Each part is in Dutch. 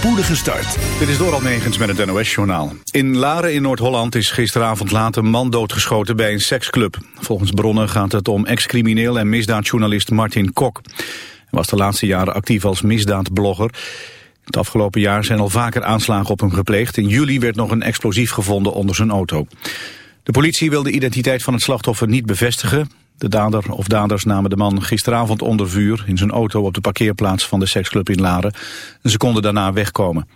spoedige start. Dit is door Almegens met het NOS-journaal. In Laren in Noord-Holland is gisteravond laat een man doodgeschoten bij een seksclub. Volgens bronnen gaat het om ex-crimineel en misdaadjournalist Martin Kok. Hij was de laatste jaren actief als misdaadblogger. Het afgelopen jaar zijn al vaker aanslagen op hem gepleegd. In juli werd nog een explosief gevonden onder zijn auto. De politie wil de identiteit van het slachtoffer niet bevestigen. De dader of daders namen de man gisteravond onder vuur... in zijn auto op de parkeerplaats van de seksclub in Laren. Ze konden daarna wegkomen.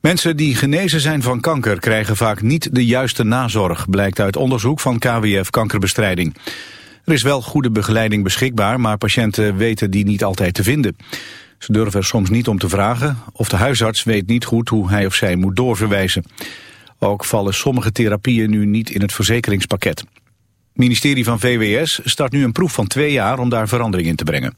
Mensen die genezen zijn van kanker krijgen vaak niet de juiste nazorg... blijkt uit onderzoek van KWF Kankerbestrijding. Er is wel goede begeleiding beschikbaar... maar patiënten weten die niet altijd te vinden. Ze durven er soms niet om te vragen... of de huisarts weet niet goed hoe hij of zij moet doorverwijzen. Ook vallen sommige therapieën nu niet in het verzekeringspakket. Het ministerie van VWS start nu een proef van twee jaar om daar verandering in te brengen.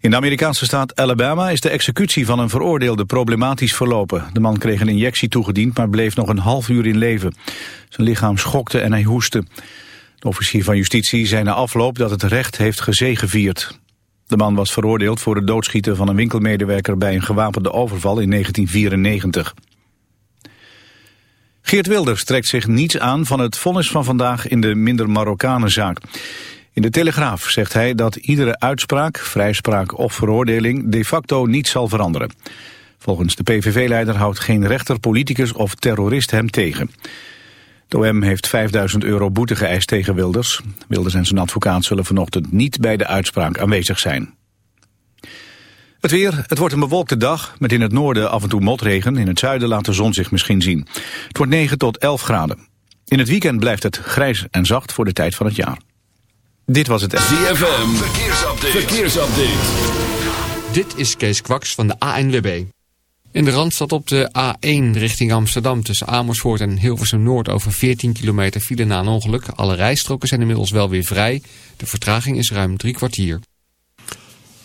In de Amerikaanse staat Alabama is de executie van een veroordeelde problematisch verlopen. De man kreeg een injectie toegediend, maar bleef nog een half uur in leven. Zijn lichaam schokte en hij hoestte. De officier van justitie zei na afloop dat het recht heeft gezegevierd. De man was veroordeeld voor het doodschieten van een winkelmedewerker bij een gewapende overval in 1994. Geert Wilders trekt zich niets aan van het vonnis van vandaag in de minder Marokkanenzaak. In de Telegraaf zegt hij dat iedere uitspraak, vrijspraak of veroordeling de facto niet zal veranderen. Volgens de PVV-leider houdt geen rechter, politicus of terrorist hem tegen. De OM heeft 5000 euro boete geëist tegen Wilders. Wilders en zijn advocaat zullen vanochtend niet bij de uitspraak aanwezig zijn. Het weer, het wordt een bewolkte dag, met in het noorden af en toe motregen. In het zuiden laat de zon zich misschien zien. Het wordt 9 tot 11 graden. In het weekend blijft het grijs en zacht voor de tijd van het jaar. Dit was het... ZFM, verkeersupdate. verkeersupdate. Dit is Kees Kwaks van de ANWB. In de Randstad op de A1 richting Amsterdam tussen Amersfoort en Hilversum Noord over 14 kilometer file na een ongeluk. Alle rijstroken zijn inmiddels wel weer vrij. De vertraging is ruim drie kwartier.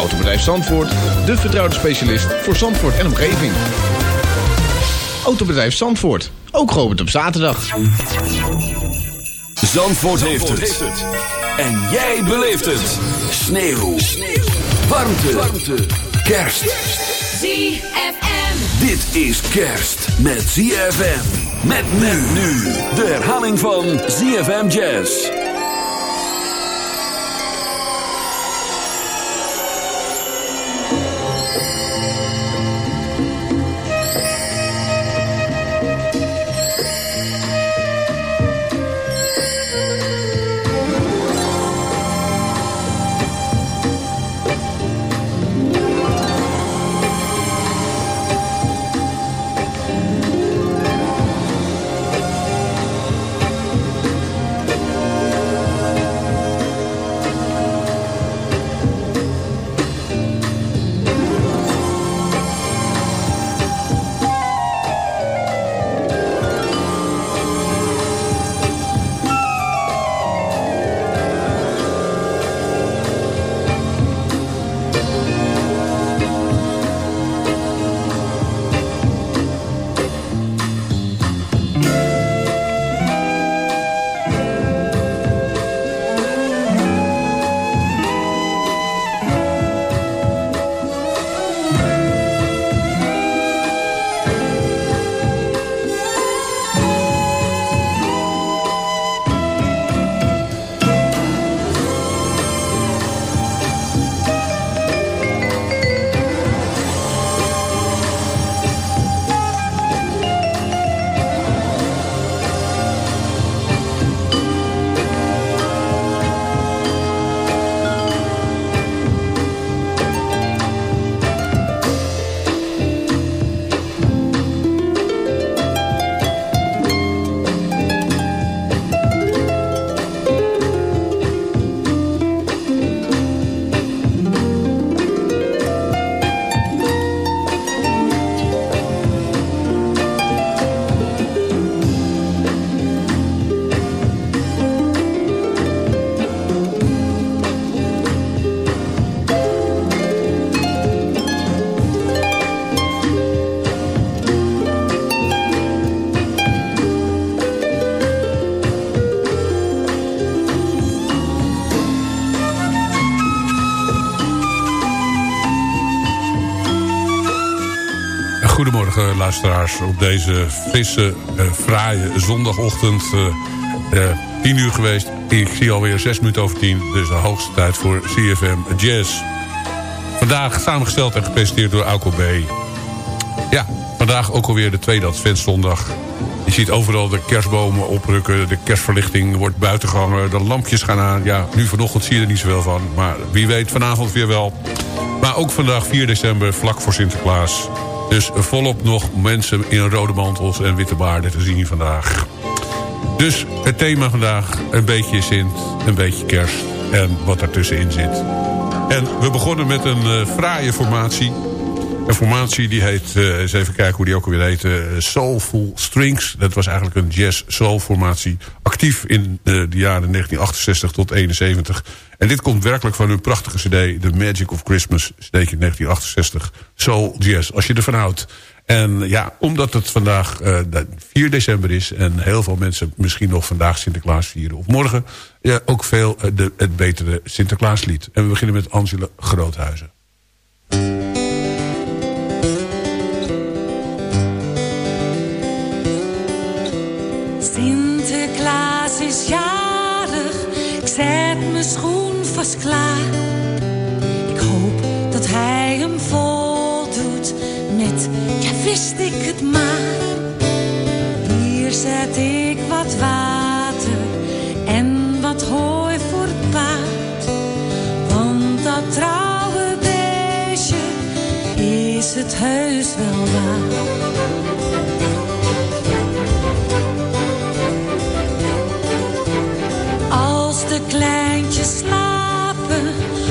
Autobedrijf Zandvoort, de vertrouwde specialist voor Zandvoort en omgeving. Autobedrijf Zandvoort, ook geopend op zaterdag. Zandvoort, heeft, het. En jij beleeft het. Sneeuw. Sneeuw. Warmte. Warmte. Kerst. ZFM. Dit is kerst met ZFM. Met men nu. De herhaling van ZFM Jazz. Op deze frisse, uh, fraaie zondagochtend. Uh, 10 uur geweest. Ik zie alweer 6 minuten over 10. Dus de hoogste tijd voor CFM Jazz. Vandaag samengesteld en gepresenteerd door Alco B. Ja, vandaag ook alweer de tweede adventszondag. Je ziet overal de kerstbomen oprukken. De kerstverlichting wordt buiten gehangen. De lampjes gaan aan. Ja, nu vanochtend zie je er niet zoveel van. Maar wie weet vanavond weer wel. Maar ook vandaag 4 december, vlak voor Sinterklaas. Dus volop nog mensen in rode mantels en witte baarden te zien vandaag. Dus het thema vandaag, een beetje Sint, een beetje kerst en wat daartussenin zit. En we begonnen met een uh, fraaie formatie. Een formatie die heet, uh, eens even kijken hoe die ook alweer heet... Uh, Soulful Strings. Dat was eigenlijk een jazz-soul formatie. Actief in de jaren 1968 tot 71. En dit komt werkelijk van hun prachtige cd... The Magic of Christmas, cd'tje 1968. Soul Jazz, als je ervan houdt. En ja, omdat het vandaag uh, 4 december is... en heel veel mensen misschien nog vandaag Sinterklaas vieren... of morgen ja, ook veel de, het betere Sinterklaaslied. En we beginnen met Angela Groothuizen. Sinterklaas is jarig, ik zet mijn schoen vast klaar. Ik hoop dat hij hem voldoet met, ja wist ik het maar. Hier zet ik wat water en wat hooi voor het paard. Want dat trouwe beestje is het heus wel de kleintjes slapen, komt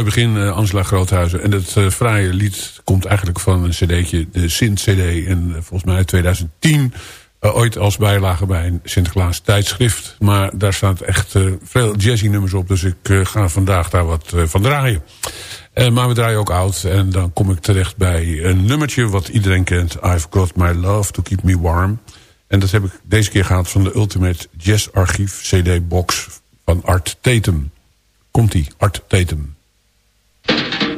mooi begin, eh, Angela Groothuizen. En het eh, fraaie lied komt eigenlijk van een cd'tje, de Sint-cd. En eh, volgens mij uit 2010, eh, ooit als bijlage bij een Sinterklaas tijdschrift. Maar daar staat echt veel jazzy nummers op. Dus ik ga vandaag daar wat van draaien. Maar we draaien ook oud. En dan kom ik terecht bij een nummertje wat iedereen kent. I've got my love to keep me warm. En dat heb ik deze keer gehad van de Ultimate Jazz Archief CD box van Art Tatum. Komt-ie, Art Tatum. Thank you.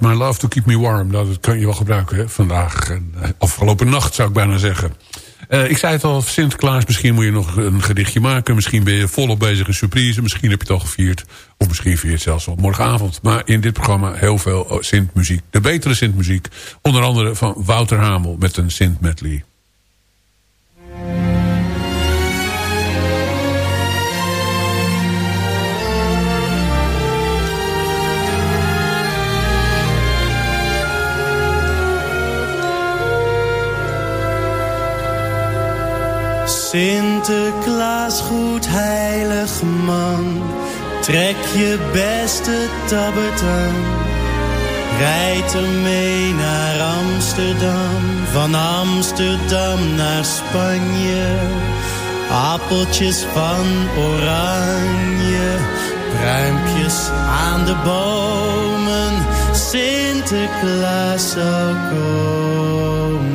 My Love to Keep Me Warm. Nou, dat kan je wel gebruiken hè, vandaag. En, uh, afgelopen nacht zou ik bijna zeggen. Uh, ik zei het al, Sinterklaas, misschien moet je nog een gedichtje maken. Misschien ben je volop bezig in surprise. Misschien heb je het al gevierd. Of misschien vier het zelfs al morgenavond. Maar in dit programma heel veel Sint-muziek. De betere Sint-muziek. Onder andere van Wouter Hamel met een Sint-medley. Sinterklaas, goed heilig man, trek je beste tabbert aan. Rijd mee naar Amsterdam, van Amsterdam naar Spanje. Appeltjes van oranje, pruimpjes aan de bomen. Sinterklaas zal komen.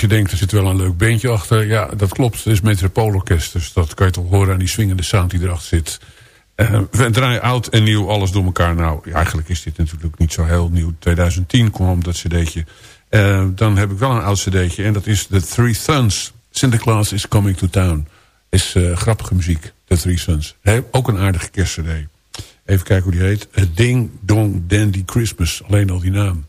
Als je denkt, er zit wel een leuk beentje achter. Ja, dat klopt. Het is Metropoolorkest. Dus dat kan je toch horen aan die swingende sound die erachter zit. Uh, we draaien oud en nieuw, alles door elkaar. Nou, eigenlijk is dit natuurlijk niet zo heel nieuw. 2010 kwam dat cd'tje. Uh, dan heb ik wel een oud cd'tje. En dat is The Three Sons. Sinterklaas is Coming to Town. Is uh, grappige muziek, The Three Sons. Ook een aardige kerstcd. Even kijken hoe die heet. Ding Dong Dandy Christmas. Alleen al die naam.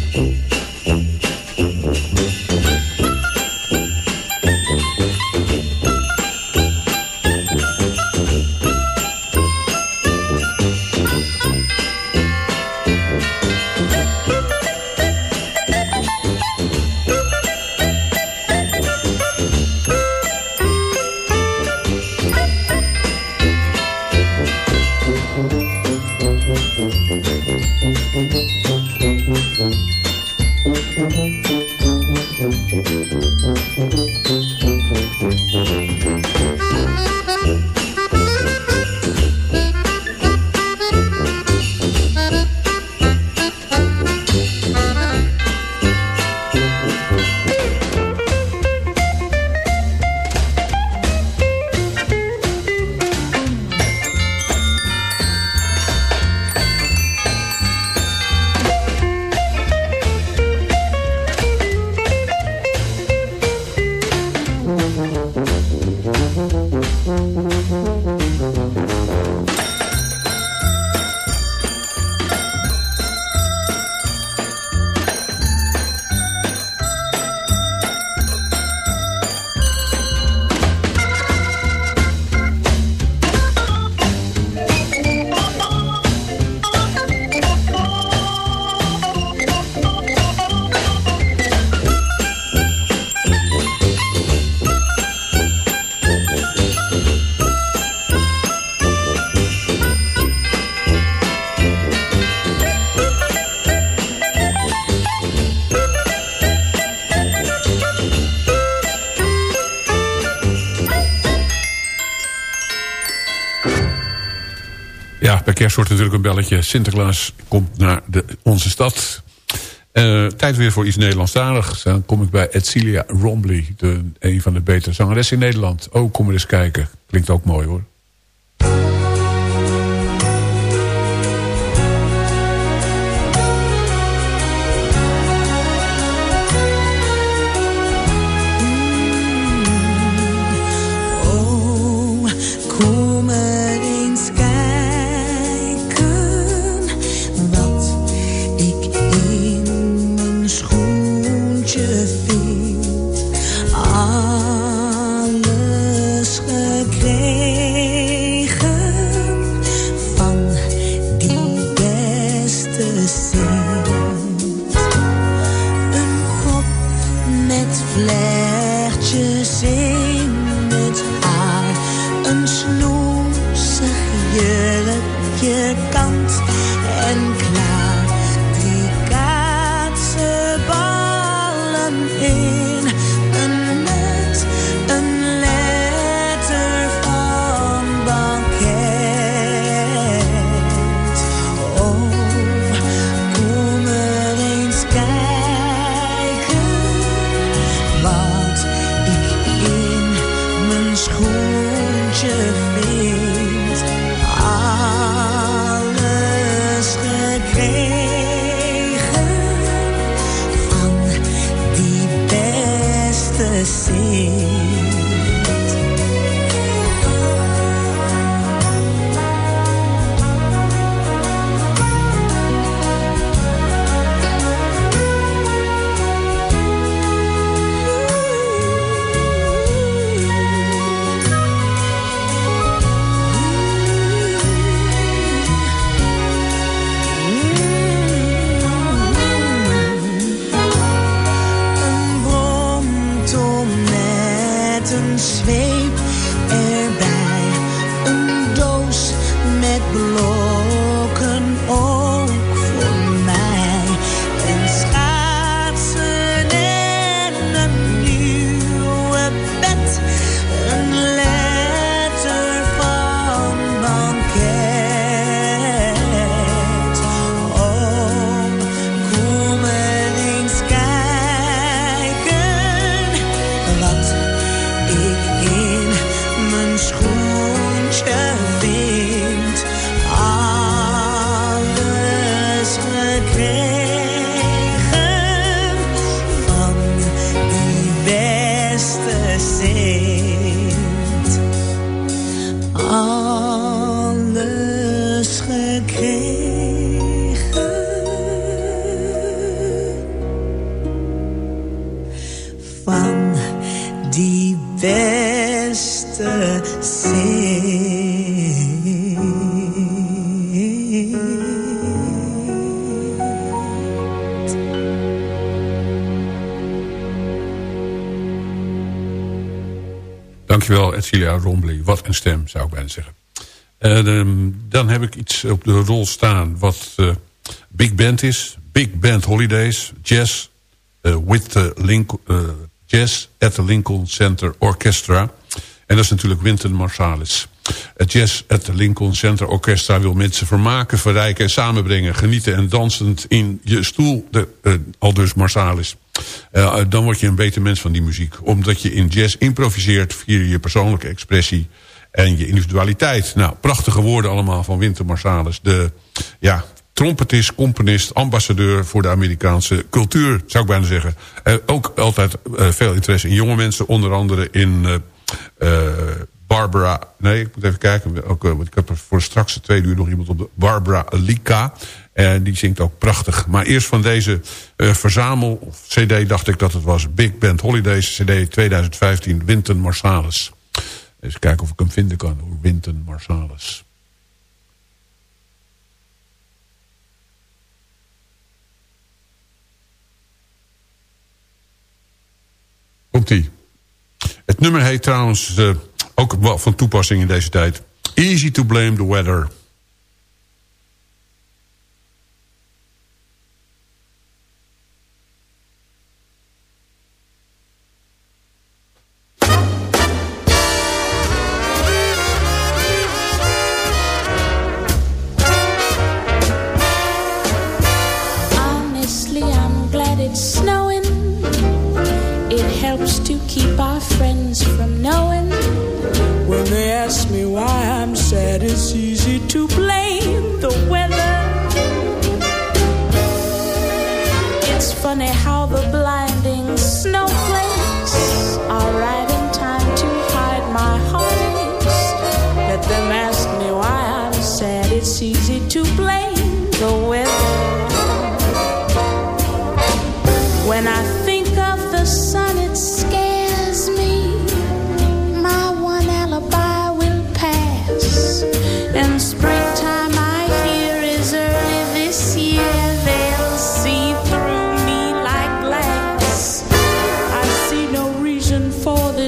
kerst wordt natuurlijk een belletje. Sinterklaas komt naar de, onze stad. Uh, tijd weer voor iets Nederlandstaligs. Dan kom ik bij Edcilia Rombley. De, een van de betere zangeressen in Nederland. Oh, kom er eens kijken. Klinkt ook mooi hoor. space Rombley. Wat een stem, zou ik bijna zeggen. Uh, dan heb ik iets op de rol staan wat uh, big band is. Big Band Holidays, jazz, uh, with the Link, jazz at the Lincoln Center Orchestra. En dat is natuurlijk Wynton Marsalis. Het Jazz at the Lincoln Center Orchestra wil mensen vermaken, verrijken en samenbrengen. Genieten en dansend in je stoel, de, al dus Marsalis. Uh, dan word je een beter mens van die muziek. Omdat je in jazz improviseert via je persoonlijke expressie en je individualiteit. Nou, prachtige woorden allemaal van Winter Marsalis. De ja, trompetist, componist, ambassadeur voor de Amerikaanse cultuur, zou ik bijna zeggen. Uh, ook altijd veel interesse in jonge mensen, onder andere in Barbara... Nee, ik moet even kijken. Ook, want ik heb voor straks de tweede uur nog iemand op de... Barbara Lika. En die zingt ook prachtig. Maar eerst van deze uh, verzamel cd dacht ik dat het was Big Band Holidays cd 2015 Winton Marsalis. Eens kijken of ik hem vinden kan hoor. Winton Marsalis. Komt-ie. Het nummer heet trouwens uh, ook wel van toepassing in deze tijd. Easy to blame the weather.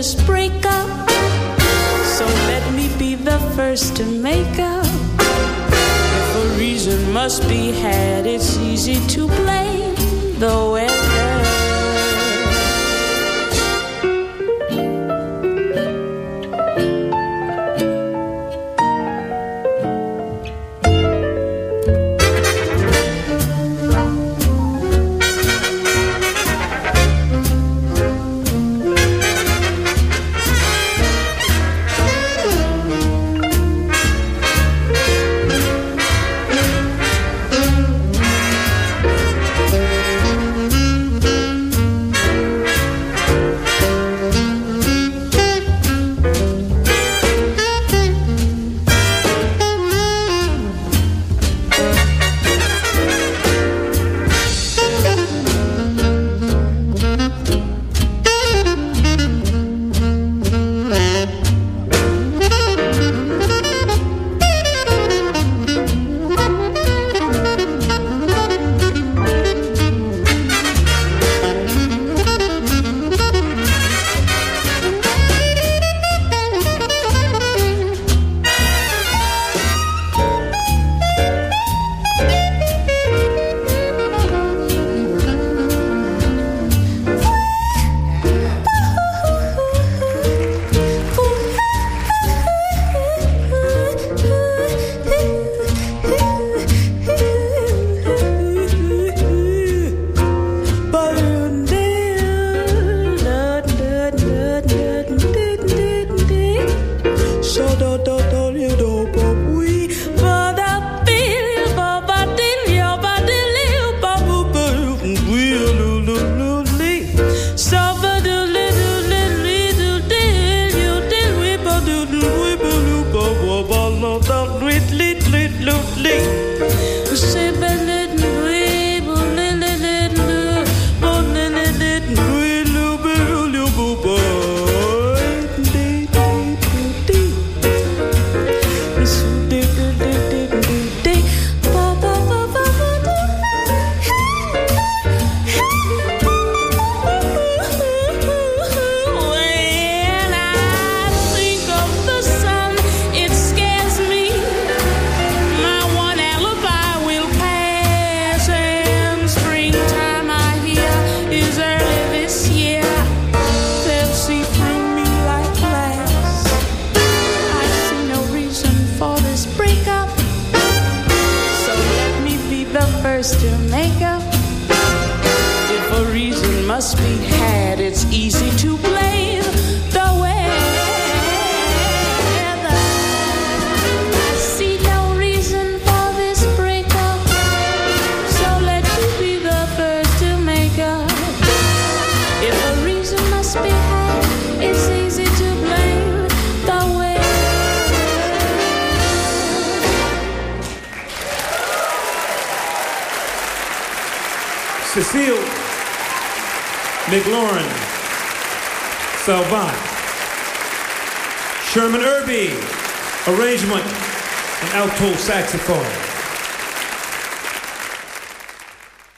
For this breakup. So let me be the first to make up. If a reason must be had, it's easy to blame the weather.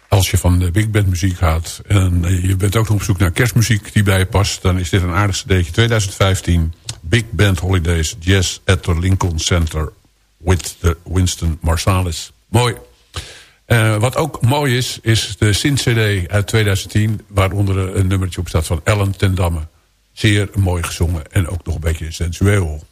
Als je van de big band muziek gaat en eh, je bent ook nog op zoek naar kerstmuziek die bij je past... dan is dit een aardig cd'tje. 2015, Big Band Holidays, Jazz at the Lincoln Center... with the Winston Marsalis. Mooi. Eh, wat ook mooi is, is de Sint-cd uit 2010... waaronder een nummertje op staat van Ellen ten Damme. Zeer mooi gezongen en ook nog een beetje sensueel.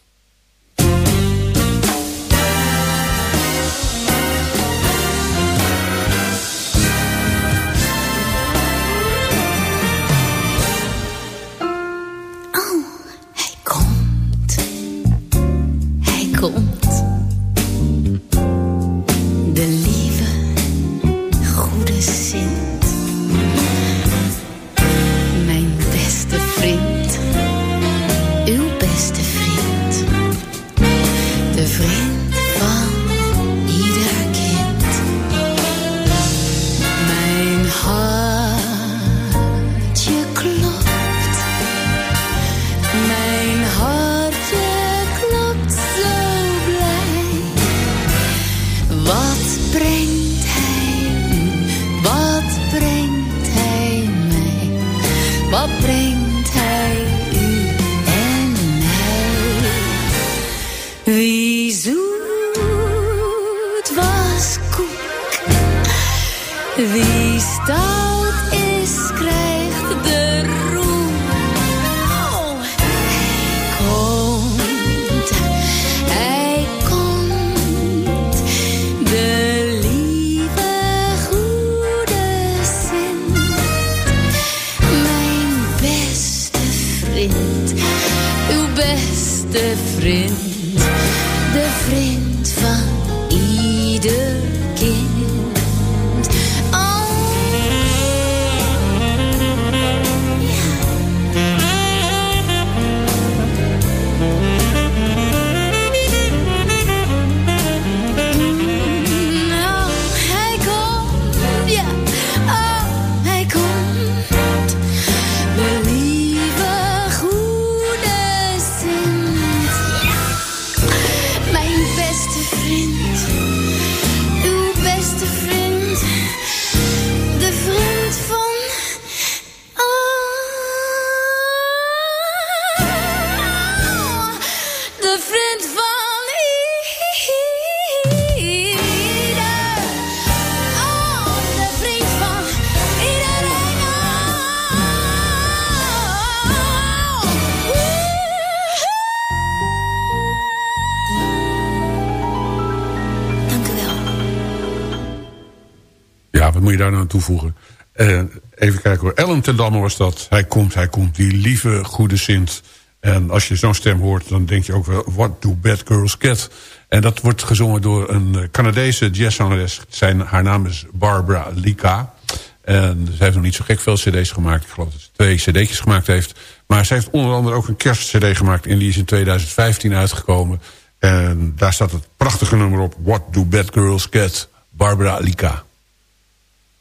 Aan toevoegen? Eh, even kijken hoor. Ellen ten was dat. Hij komt, hij komt. Die lieve, goede Sint. En als je zo'n stem hoort, dan denk je ook wel... What do bad girls get? En dat wordt gezongen door een eh, Canadese jazzzangeres. Zijn, haar naam is Barbara Lika. En ze heeft nog niet zo gek veel cd's gemaakt. Ik geloof dat ze twee cd'tjes gemaakt heeft. Maar ze heeft onder andere ook een kerstcd gemaakt. En die is in 2015 uitgekomen. En daar staat het prachtige nummer op. What do bad girls get? Barbara Lika.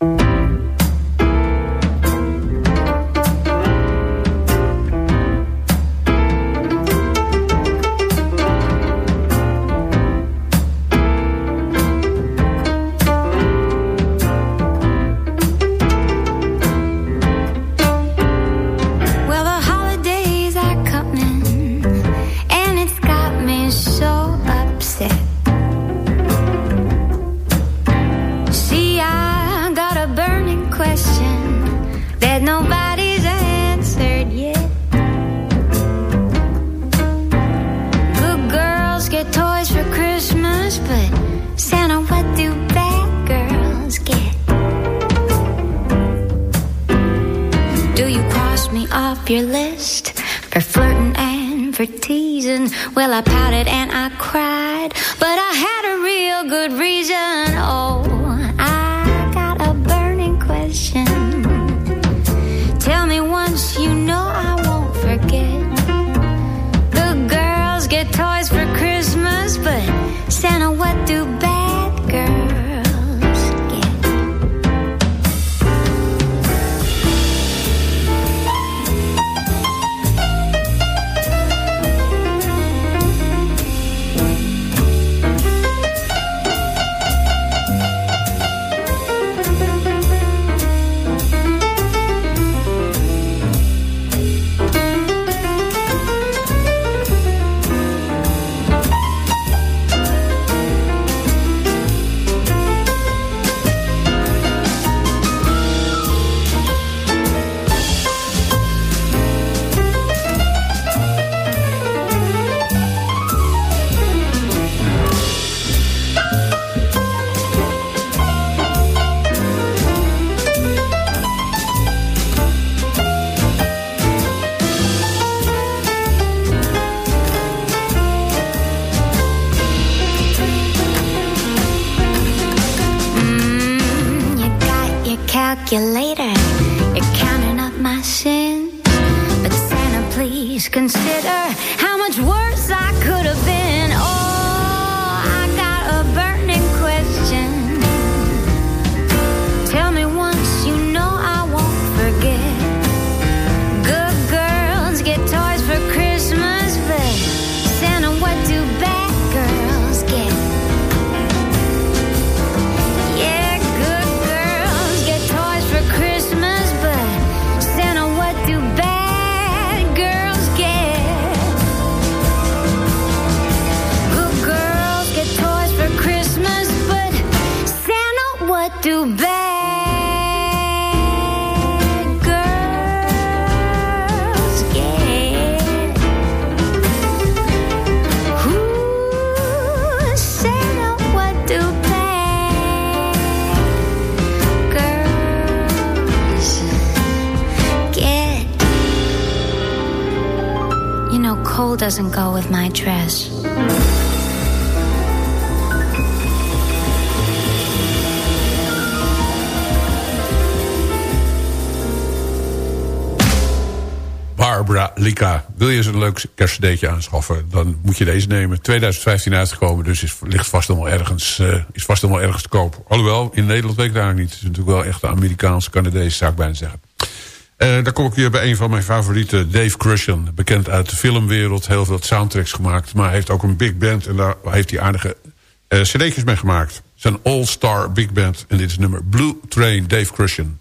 Thank you. Well, I pouted calculator. You're counting up my sins. But Santa, please consider doesn't go with my dress. Barbara Lika. Wil je eens een leuk kerstcd'tje aanschaffen? Dan moet je deze nemen. 2015 uitgekomen, dus is, ligt vast wel ergens, uh, is vast wel ergens te koop. Alhoewel, in Nederland weet ik daar niet. Het is natuurlijk wel echt een Amerikaanse, Canadese, zou ik bijna zeggen. Uh, dan kom ik weer bij een van mijn favorieten, Dave Crushen. Bekend uit de filmwereld, heel veel soundtracks gemaakt. Maar heeft ook een big band en daar heeft hij aardige uh, cd'tjes mee gemaakt. Een all-star big band en dit is nummer Blue Train, Dave Crushen.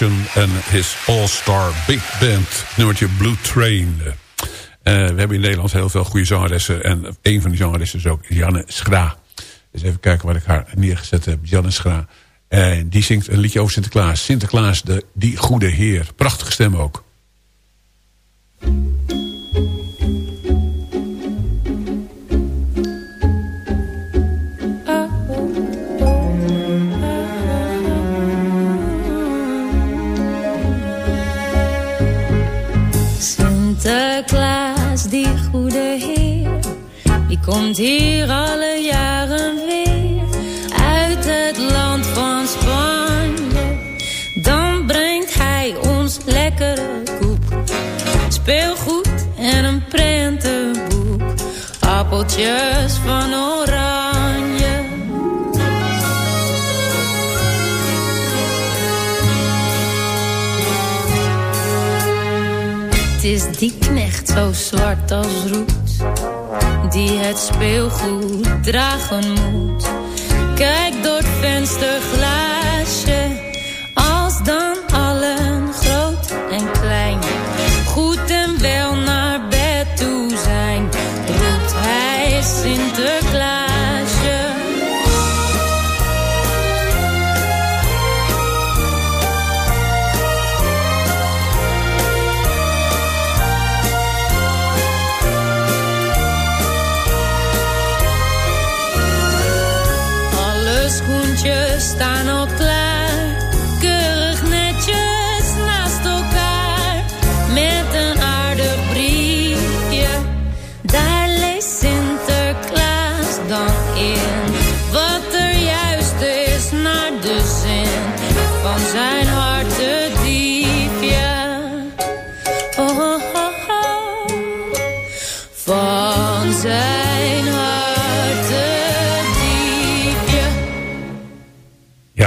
En his All-Star Big Band. Nummertje Blue Train. Uh, we hebben in Nederland heel veel goede zangeressen. En een van die zangeressen is ook Janne Schra. Dus even kijken waar ik haar neergezet heb. Janne Schra. En die zingt een liedje over Sinterklaas. Sinterklaas, de, die goede heer. Prachtige stem ook. Komt hier alle jaren weer uit het land van Spanje. Dan brengt hij ons lekkere koek, speelgoed en een prentenboek, appeltjes van oranje. Het is die knecht zo zwart als roet die het speelgoed dragen moet. Kijk door het vensterglaasje,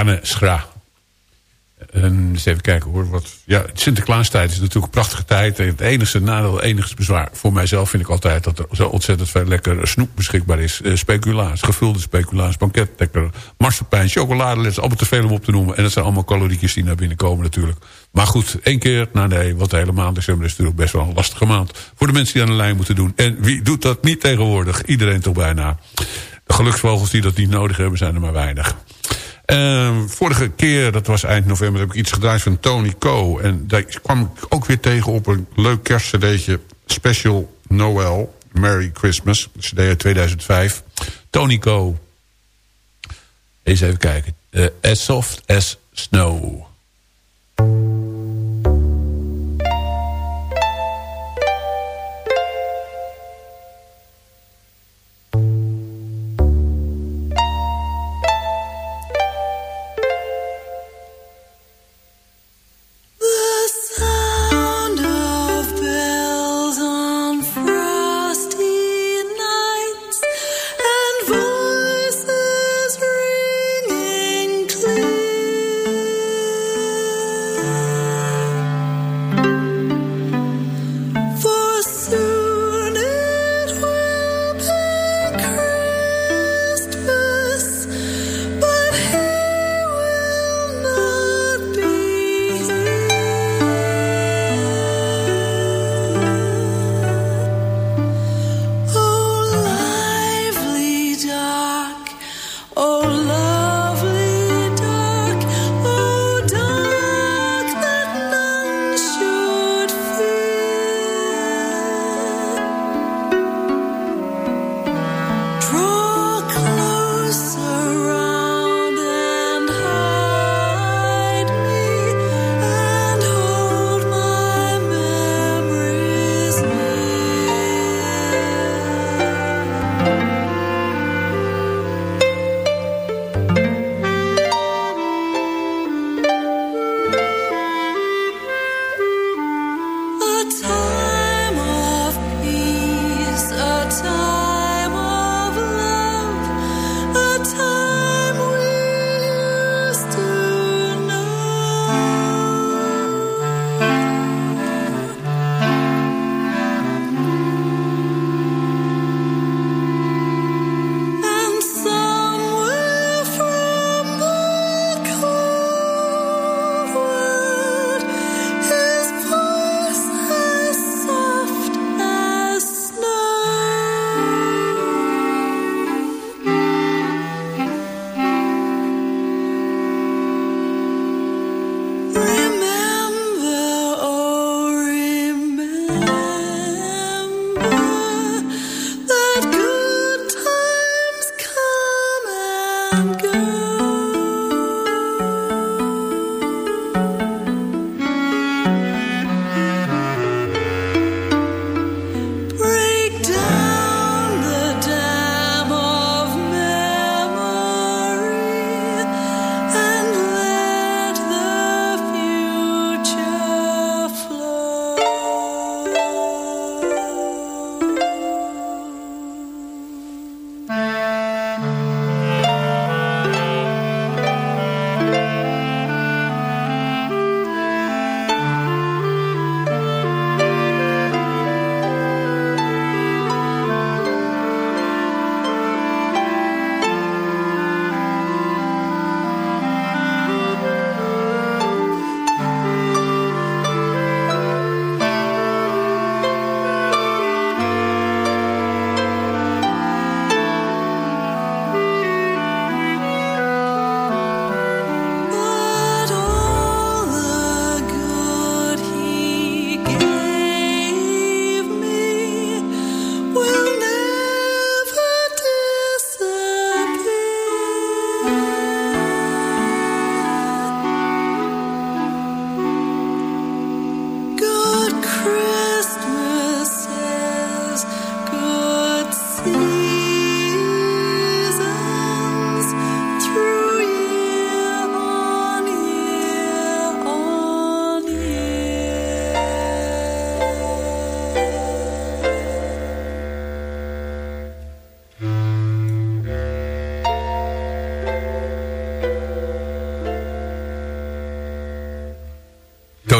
Janne Schra. En eens even kijken hoor. Wat, ja, Sinterklaastijd is natuurlijk een prachtige tijd. En het enige nadeel, het enige bezwaar voor mijzelf vind ik altijd... dat er zo ontzettend veel lekker snoep beschikbaar is. Uh, speculaas, gevulde speculaas, banketdekker, marsepein, chocoladeletters. Allemaal te veel om op te noemen. En dat zijn allemaal calorietjes die naar binnen komen natuurlijk. Maar goed, één keer, nou nee, wat de hele maand december is natuurlijk best wel een lastige maand. Voor de mensen die aan de lijn moeten doen. En wie doet dat niet tegenwoordig? Iedereen toch bijna. De geluksvogels die dat niet nodig hebben zijn er maar weinig. Uh, vorige keer, dat was eind november, heb ik iets gedraaid van Tony Co. En daar kwam ik ook weer tegen op een leuk kerstcd'tje. Special Noel, Merry Christmas. CD uit 2005. Tony Co. Eens even kijken. Uh, as Soft as Snow.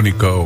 Tónico.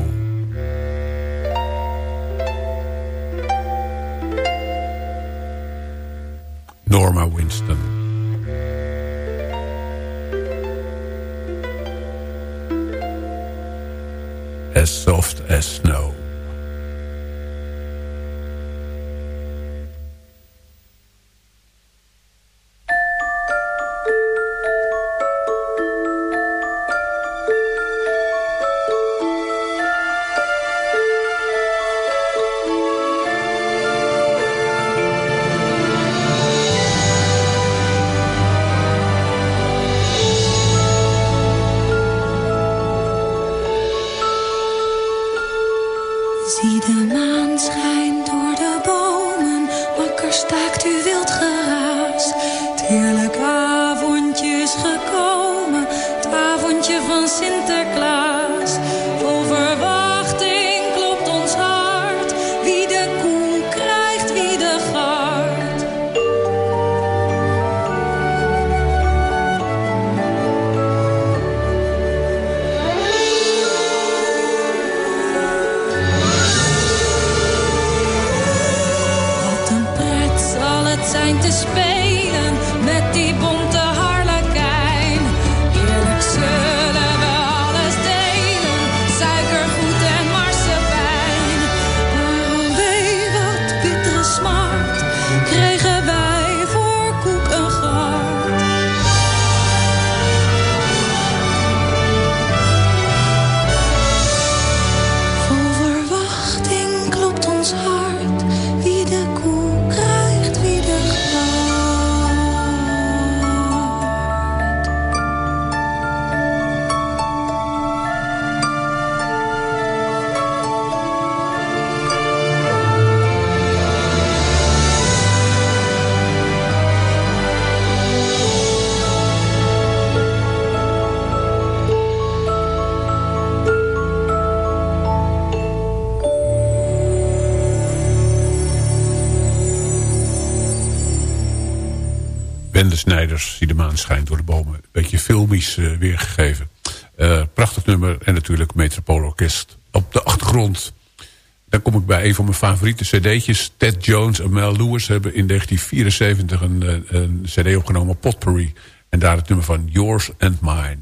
Eh, weergegeven. Eh, prachtig nummer en natuurlijk Metropoolorkest op de achtergrond. Dan kom ik bij een van mijn favoriete cd'tjes. Ted Jones en Mel Lewis hebben in 1974 een, eh, een cd opgenomen, Potpourri. En daar het nummer van Yours and Mine.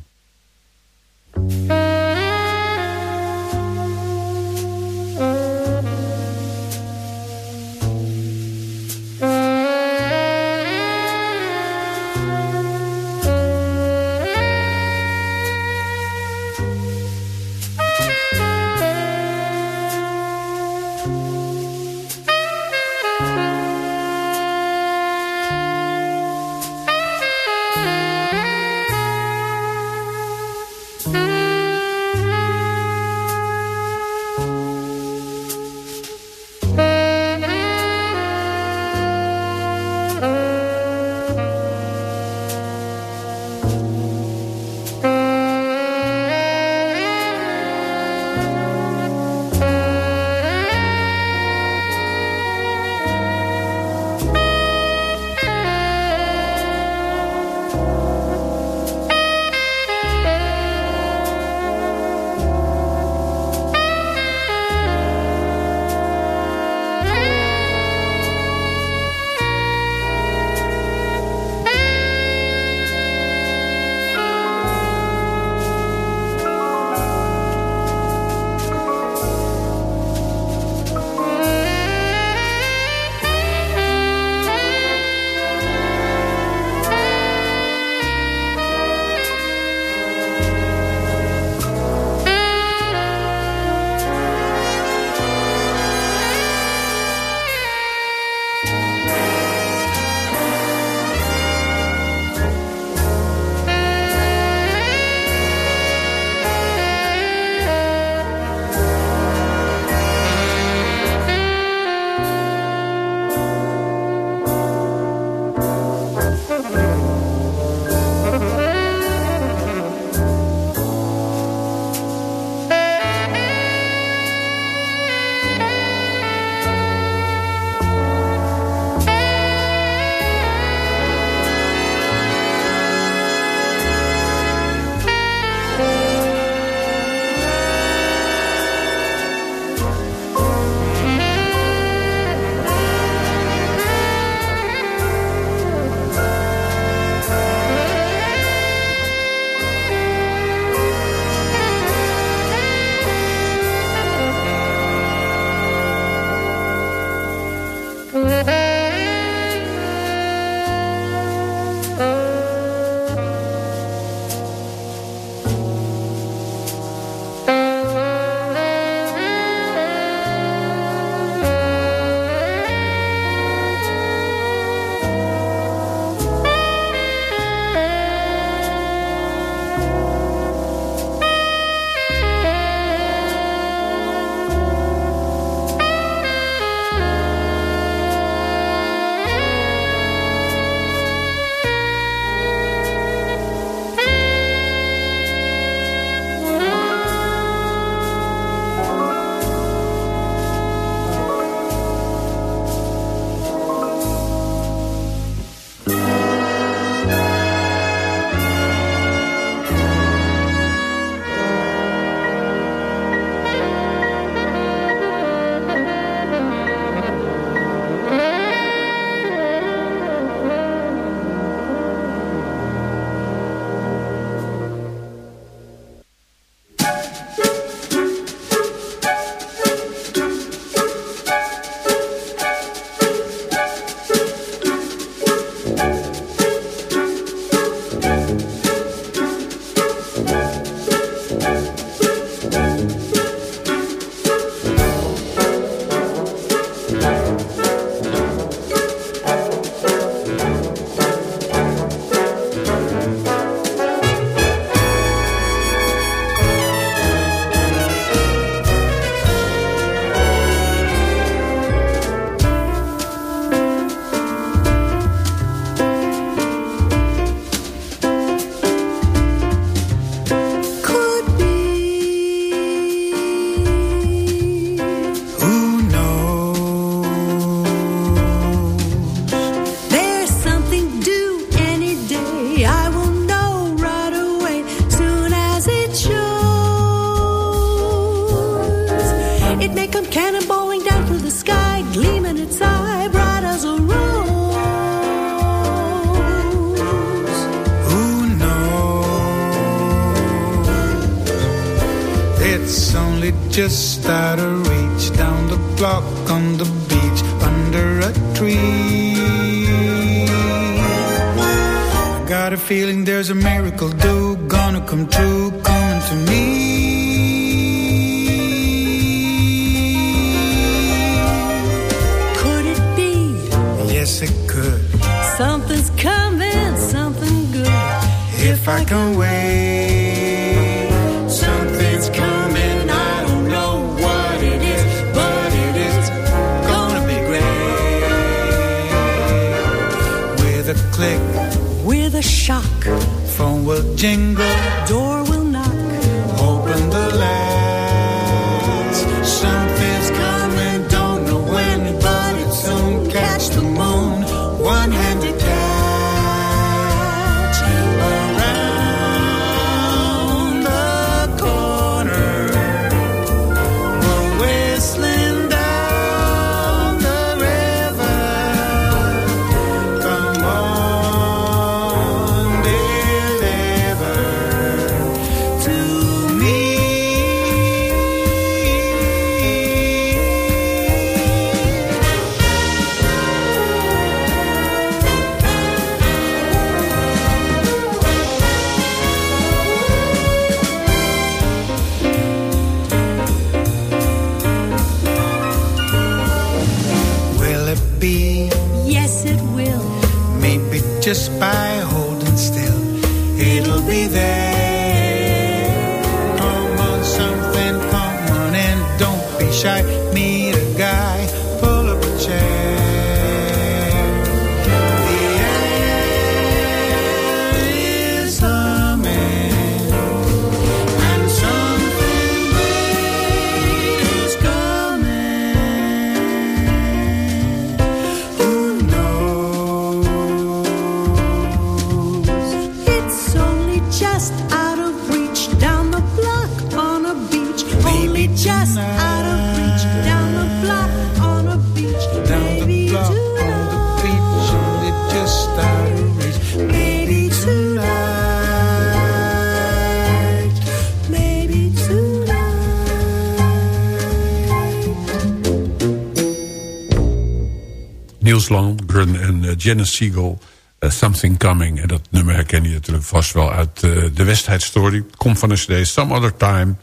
Janice Siegel. uh, Something Coming. En dat nummer herken je natuurlijk vast wel uit uh, de Westhead Story. Komt van een cd Some Other Time.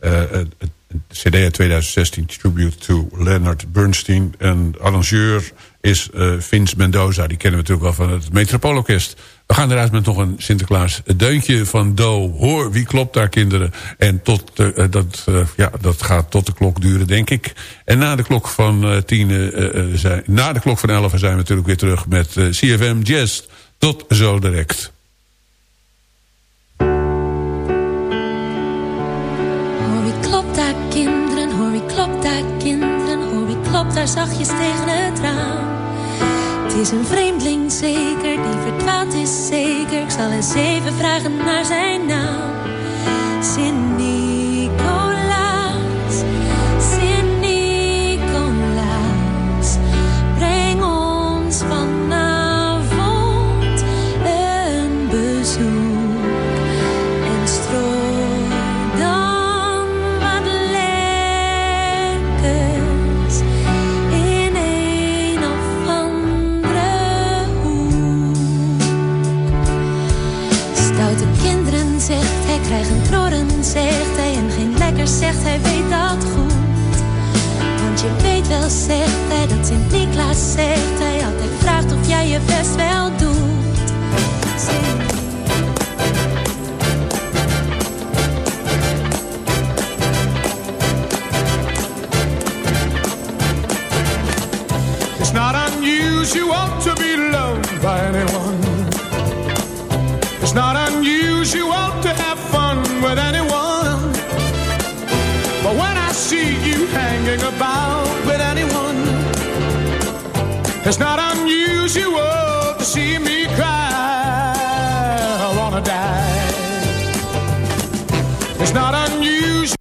Uh, een cd uit 2016, Tribute to Leonard Bernstein. En arrangeur is Vince Mendoza. Die kennen we natuurlijk wel van het Metropoolorkest. Gaan eruit met nog een Sinterklaas deuntje van Do. Hoor, wie klopt daar kinderen? En tot, uh, dat, uh, ja, dat gaat tot de klok duren, denk ik. En na de klok van uh, tien, zijn, na de klok van elf zijn we natuurlijk weer terug met CFM Jazz. Tot zo direct. Hoor wie klopt daar kinderen, hoor wie klopt daar kinderen, hoor wie klopt daar zachtjes tegen het raam. Is een vreemdeling zeker, die verdwaald is zeker. Ik zal eens even vragen naar zijn naam. Hij weet dat goed. Want je weet wel, zegt hij, dat Sint-Niklaas zegt hij altijd vraagt of jij je best wel doet. It's not unusual to be loved by anyone. It's not unusual to have fun with anyone. It's not unusual to see me cry. I die. It's not unusual.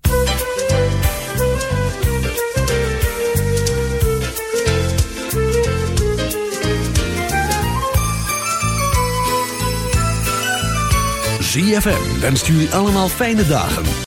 ZFM wenst jullie allemaal fijne dagen.